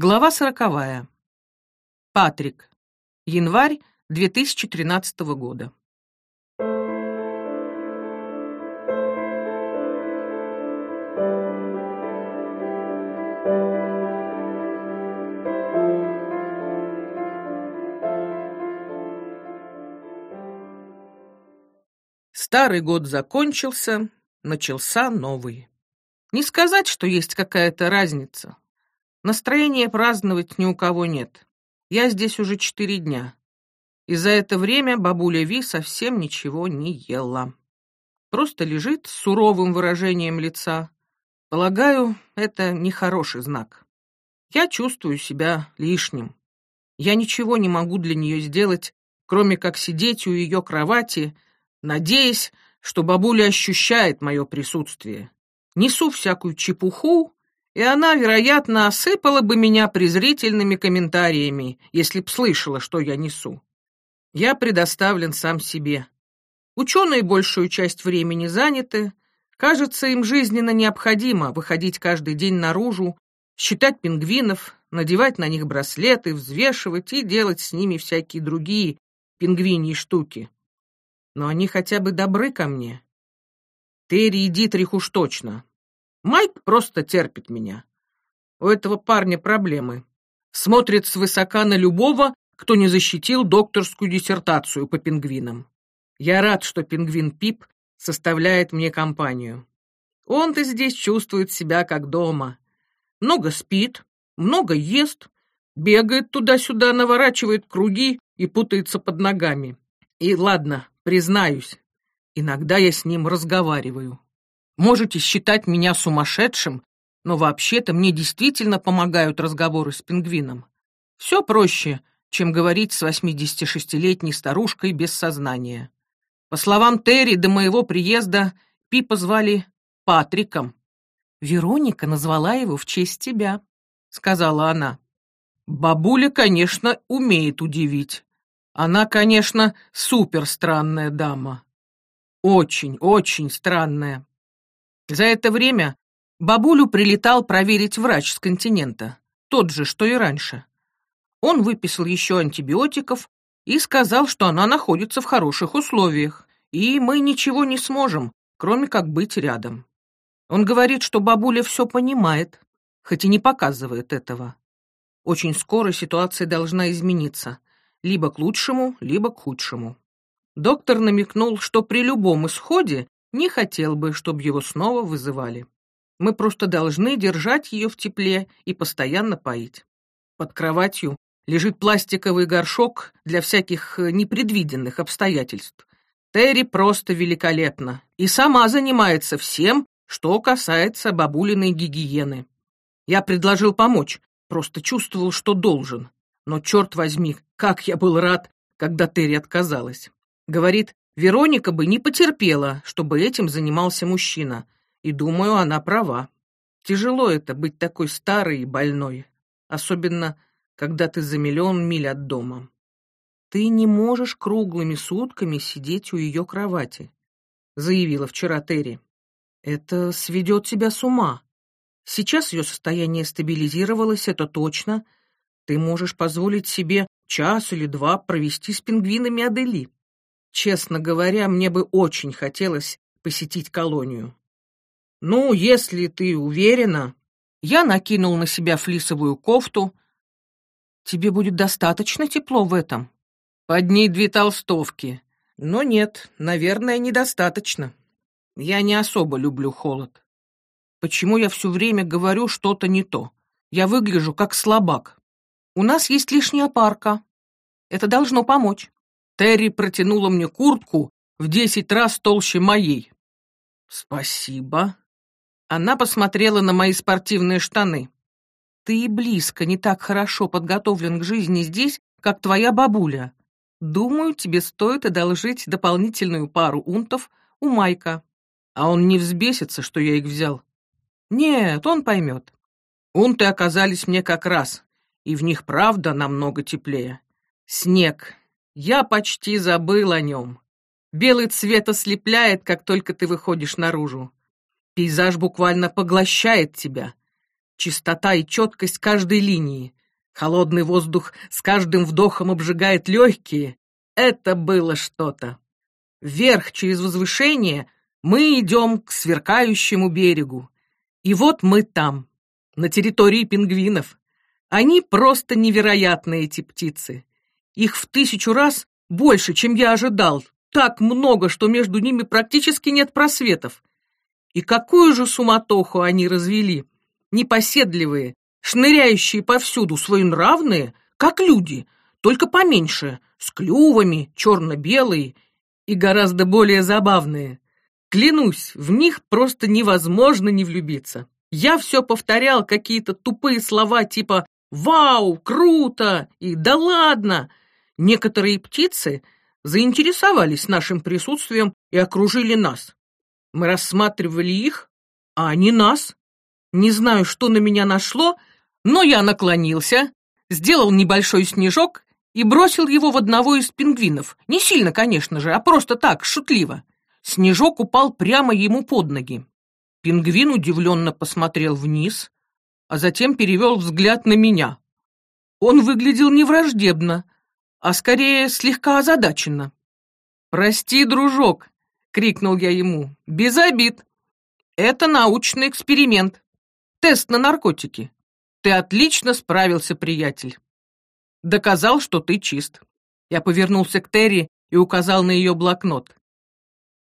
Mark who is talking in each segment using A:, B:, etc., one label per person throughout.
A: Глава сороковая. Патрик. Январь 2013 года. Старый год закончился, начался новый. Не сказать, что есть какая-то разница. Настроения праздновать ни у кого нет. Я здесь уже четыре дня. И за это время бабуля Ви совсем ничего не ела. Просто лежит с суровым выражением лица. Полагаю, это нехороший знак. Я чувствую себя лишним. Я ничего не могу для нее сделать, кроме как сидеть у ее кровати надеясь, что бабуля ощущает мое присутствие. Несу всякую чепуху, и она, вероятно, осыпала бы меня презрительными комментариями, если б слышала, что я несу. Я предоставлен сам себе. Ученые большую часть времени заняты. Кажется, им жизненно необходимо выходить каждый день наружу, считать пингвинов, надевать на них браслеты, взвешивать и делать с ними всякие другие пингвиньи штуки но они хотя бы добры ко мне. Терри и Дитрих уж точно. Майк просто терпит меня. У этого парня проблемы. Смотрит свысока на любого, кто не защитил докторскую диссертацию по пингвинам. Я рад, что пингвин Пип составляет мне компанию. Он-то здесь чувствует себя как дома. Много спит, много ест, бегает туда-сюда, наворачивает круги и путается под ногами. И ладно, Признаюсь, иногда я с ним разговариваю. Можете считать меня сумасшедшим, но вообще-то мне действительно помогают разговоры с пингвином. Все проще, чем говорить с 86-летней старушкой без сознания. По словам Терри, до моего приезда Пипа звали Патриком. «Вероника назвала его в честь тебя», — сказала она. Бабуля, конечно, умеет удивить. Она, конечно, супер странная дама. Очень, очень странная. За это время бабулю прилетал проверить врач с континента, тот же, что и раньше. Он выписал еще антибиотиков и сказал, что она находится в хороших условиях, и мы ничего не сможем, кроме как быть рядом. Он говорит, что бабуля все понимает, хоть и не показывает этого. Очень скоро ситуация должна измениться либо к лучшему, либо к худшему. Доктор намекнул, что при любом исходе не хотел бы, чтобы его снова вызывали. Мы просто должны держать ее в тепле и постоянно поить. Под кроватью лежит пластиковый горшок для всяких э, непредвиденных обстоятельств. Терри просто великолепна и сама занимается всем, что касается бабулиной гигиены. Я предложил помочь, просто чувствовал, что должен. Но, черт возьми, как я был рад, когда Терри отказалась. Говорит, Вероника бы не потерпела, чтобы этим занимался мужчина. И думаю, она права. Тяжело это быть такой старой и больной. Особенно, когда ты за миллион миль от дома. Ты не можешь круглыми сутками сидеть у ее кровати, заявила вчера Терри. Это сведет тебя с ума. Сейчас ее состояние стабилизировалось, это точно, ты можешь позволить себе час или два провести с пингвинами Адели. Честно говоря, мне бы очень хотелось посетить колонию. Ну, если ты уверена... Я накинул на себя флисовую кофту. Тебе будет достаточно тепло в этом. Под ней две толстовки. Но нет, наверное, недостаточно. Я не особо люблю холод. Почему я все время говорю что-то не то? Я выгляжу как слабак. У нас есть лишняя парка. Это должно помочь. Терри протянула мне куртку в десять раз толще моей. Спасибо. Она посмотрела на мои спортивные штаны. Ты и близко не так хорошо подготовлен к жизни здесь, как твоя бабуля. Думаю, тебе стоит одолжить дополнительную пару унтов у Майка. А он не взбесится, что я их взял. Нет, он поймет. Унты оказались мне как раз и в них правда намного теплее. Снег. Я почти забыл о нем. Белый цвет ослепляет, как только ты выходишь наружу. Пейзаж буквально поглощает тебя. Чистота и четкость каждой линии. Холодный воздух с каждым вдохом обжигает легкие. Это было что-то. Вверх через возвышение мы идем к сверкающему берегу. И вот мы там, на территории пингвинов. Они просто невероятные, эти птицы. Их в тысячу раз больше, чем я ожидал. Так много, что между ними практически нет просветов. И какую же суматоху они развели! Непоседливые, шныряющие повсюду, своенравные, как люди, только поменьше, с клювами, черно-белые и гораздо более забавные. Клянусь, в них просто невозможно не влюбиться. Я все повторял какие-то тупые слова типа «Вау! Круто!» и «Да ладно!» Некоторые птицы заинтересовались нашим присутствием и окружили нас. Мы рассматривали их, а они нас. Не знаю, что на меня нашло, но я наклонился, сделал небольшой снежок и бросил его в одного из пингвинов. Не сильно, конечно же, а просто так, шутливо. Снежок упал прямо ему под ноги. Пингвин удивленно посмотрел вниз, а затем перевел взгляд на меня. Он выглядел не враждебно, а скорее слегка озадаченно. «Прости, дружок!» — крикнул я ему. «Без обид! Это научный эксперимент. Тест на наркотики. Ты отлично справился, приятель. Доказал, что ты чист». Я повернулся к Терри и указал на ее блокнот.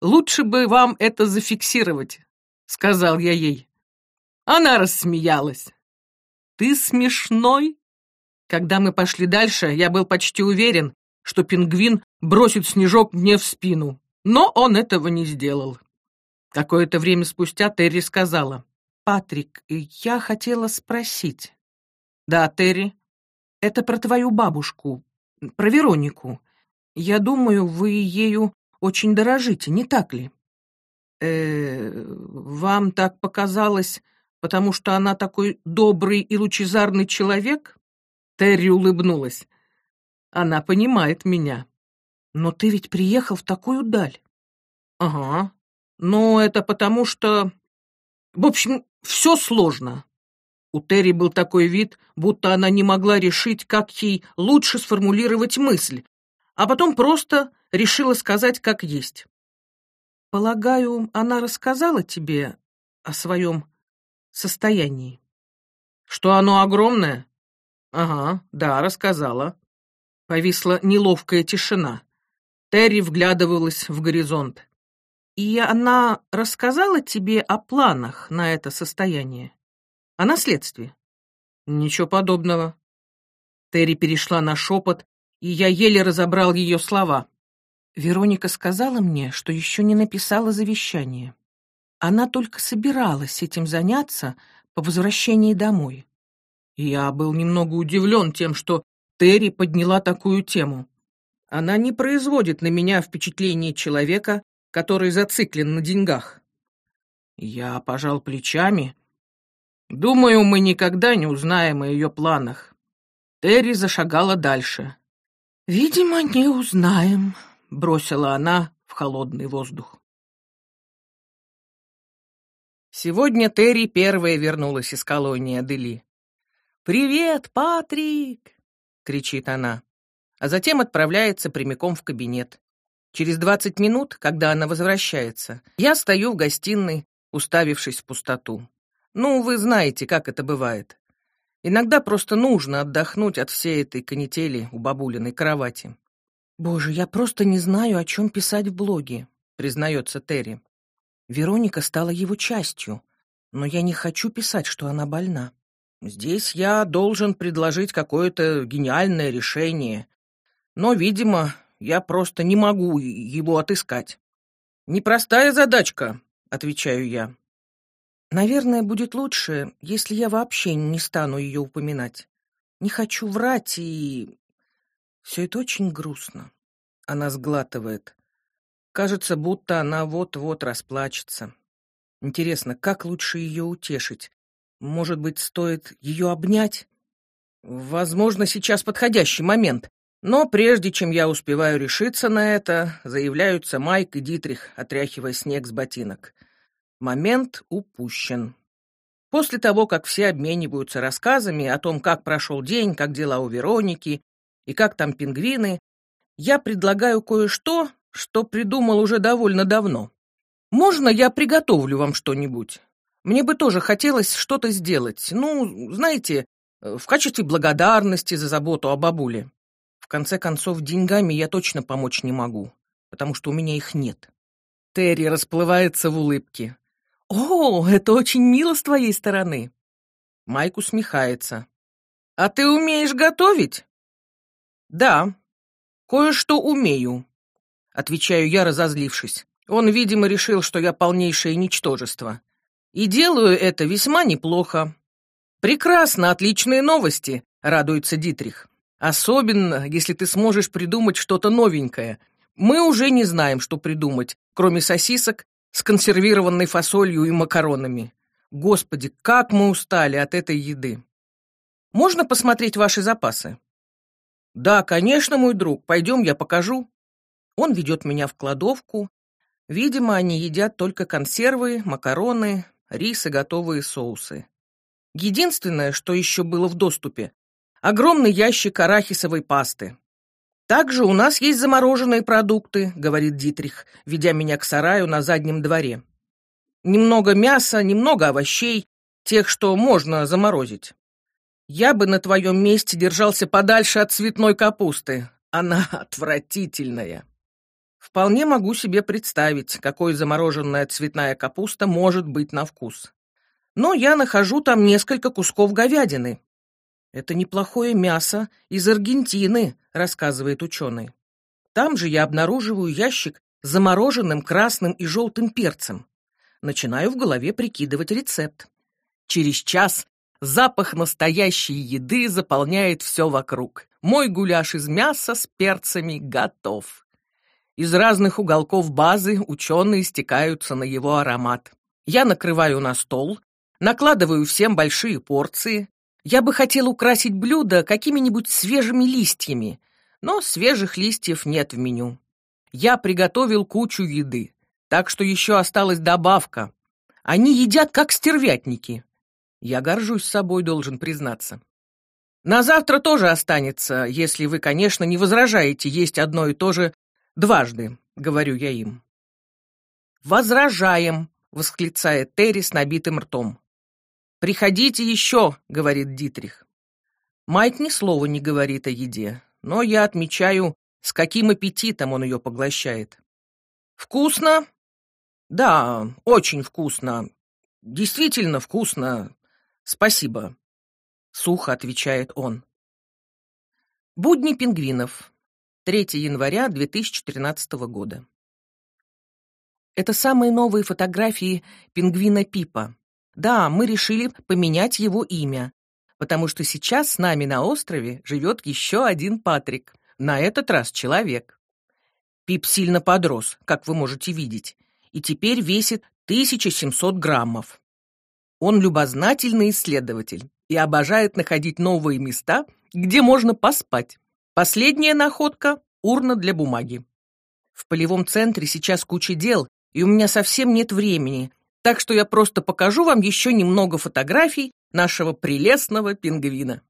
A: «Лучше бы вам это зафиксировать», — сказал я ей. Она рассмеялась. «Ты смешной?» Когда мы пошли дальше, я был почти уверен, что пингвин бросит снежок мне в спину, но он этого не сделал. Какое-то время спустя Терри сказала, «Патрик, я хотела спросить». «Да, Терри, это про твою бабушку, про Веронику. Я думаю, вы ею очень дорожите, не так ли?» «Э, вам так показалось, потому что она такой добрый и лучезарный человек?» Терри улыбнулась. Она понимает меня. Но ты ведь приехал в такую даль. Ага. Ну, это потому что... В общем, все сложно. У Терри был такой вид, будто она не могла решить, как ей лучше сформулировать мысль, а потом просто решила сказать, как есть. Полагаю, она рассказала тебе о своем состоянии. Что оно огромное? «Ага, да, рассказала». Повисла неловкая тишина. Терри вглядывалась в горизонт. «И она рассказала тебе о планах на это состояние? О наследстве?» «Ничего подобного». Терри перешла на шепот, и я еле разобрал ее слова. Вероника сказала мне, что еще не написала завещание. Она только собиралась этим заняться по возвращении домой. Я был немного удивлен тем, что Терри подняла такую тему. Она не производит на меня впечатление человека, который зациклен на деньгах. Я пожал плечами. Думаю, мы никогда не узнаем о ее планах. Терри зашагала дальше. «Видимо, не узнаем», — бросила она в холодный воздух. Сегодня Терри первая вернулась из колонии Адели. «Привет, Патрик!» — кричит она, а затем отправляется прямиком в кабинет. Через двадцать минут, когда она возвращается, я стою в гостиной, уставившись в пустоту. Ну, вы знаете, как это бывает. Иногда просто нужно отдохнуть от всей этой канители у бабулиной кровати. «Боже, я просто не знаю, о чем писать в блоге», — признается Терри. Вероника стала его частью, но я не хочу писать, что она больна. Здесь я должен предложить какое-то гениальное решение, но, видимо, я просто не могу его отыскать. Непростая задачка, отвечаю я. Наверное, будет лучше, если я вообще не стану ее упоминать. Не хочу врать, и... Все это очень грустно. Она сглатывает. Кажется, будто она вот-вот расплачется. Интересно, как лучше ее утешить? Может быть, стоит ее обнять? Возможно, сейчас подходящий момент. Но прежде чем я успеваю решиться на это, заявляются Майк и Дитрих, отряхивая снег с ботинок. Момент упущен. После того, как все обмениваются рассказами о том, как прошел день, как дела у Вероники и как там пингвины, я предлагаю кое-что, что придумал уже довольно давно. Можно я приготовлю вам что-нибудь? Мне бы тоже хотелось что-то сделать. Ну, знаете, в качестве благодарности за заботу о бабуле. В конце концов, деньгами я точно помочь не могу, потому что у меня их нет. Терри расплывается в улыбке. «О, это очень мило с твоей стороны!» Майк усмехается. «А ты умеешь готовить?» «Да, кое-что умею», — отвечаю я, разозлившись. Он, видимо, решил, что я полнейшее ничтожество. И делаю это весьма неплохо. «Прекрасно, отличные новости», — радуется Дитрих. «Особенно, если ты сможешь придумать что-то новенькое. Мы уже не знаем, что придумать, кроме сосисок с консервированной фасолью и макаронами. Господи, как мы устали от этой еды. Можно посмотреть ваши запасы? Да, конечно, мой друг, пойдем, я покажу. Он ведет меня в кладовку. Видимо, они едят только консервы, макароны, рис и готовые соусы. Единственное, что еще было в доступе — огромный ящик арахисовой пасты. «Также у нас есть замороженные продукты», — говорит Дитрих, ведя меня к сараю на заднем дворе. «Немного мяса, немного овощей, тех, что можно заморозить. Я бы на твоем месте держался подальше от цветной капусты. Она отвратительная». Вполне могу себе представить, какой замороженная цветная капуста может быть на вкус. Но я нахожу там несколько кусков говядины, это неплохое мясо из Аргентины, рассказывает ученый. Там же я обнаруживаю ящик с замороженным красным и желтым перцем. Начинаю в голове прикидывать рецепт. Через час запах настоящей еды заполняет все вокруг. Мой гуляш из мяса с перцами готов. Из разных уголков базы ученые стекаются на его аромат. Я накрываю на стол, накладываю всем большие порции, я бы хотел украсить блюдо какими-нибудь свежими листьями, но свежих листьев нет в меню. Я приготовил кучу еды, так что еще осталась добавка. Они едят как стервятники. Я горжусь собой, должен признаться. На завтра тоже останется, если вы, конечно, не возражаете есть одно и то же дважды, говорю я им. Возражаем, восклицает Терри с набитым ртом. «Приходите еще», — говорит Дитрих. Майк ни слова не говорит о еде, но я отмечаю, с каким аппетитом он ее поглощает. «Вкусно?» «Да, очень вкусно. Действительно вкусно. Спасибо», — сухо отвечает он. Будни пингвинов. 3 января 2013 года. Это самые новые фотографии пингвина Пипа. Да, мы решили поменять его имя, потому что сейчас с нами на острове живет еще один Патрик, на этот раз человек. Пип сильно подрос, как вы можете видеть, и теперь весит 1700 граммов. Он любознательный исследователь и обожает находить новые места, где можно поспать. Последняя находка — урна для бумаги. В полевом центре сейчас куча дел, и у меня совсем нет времени, так что я просто покажу вам еще немного фотографий нашего прелестного пингвина.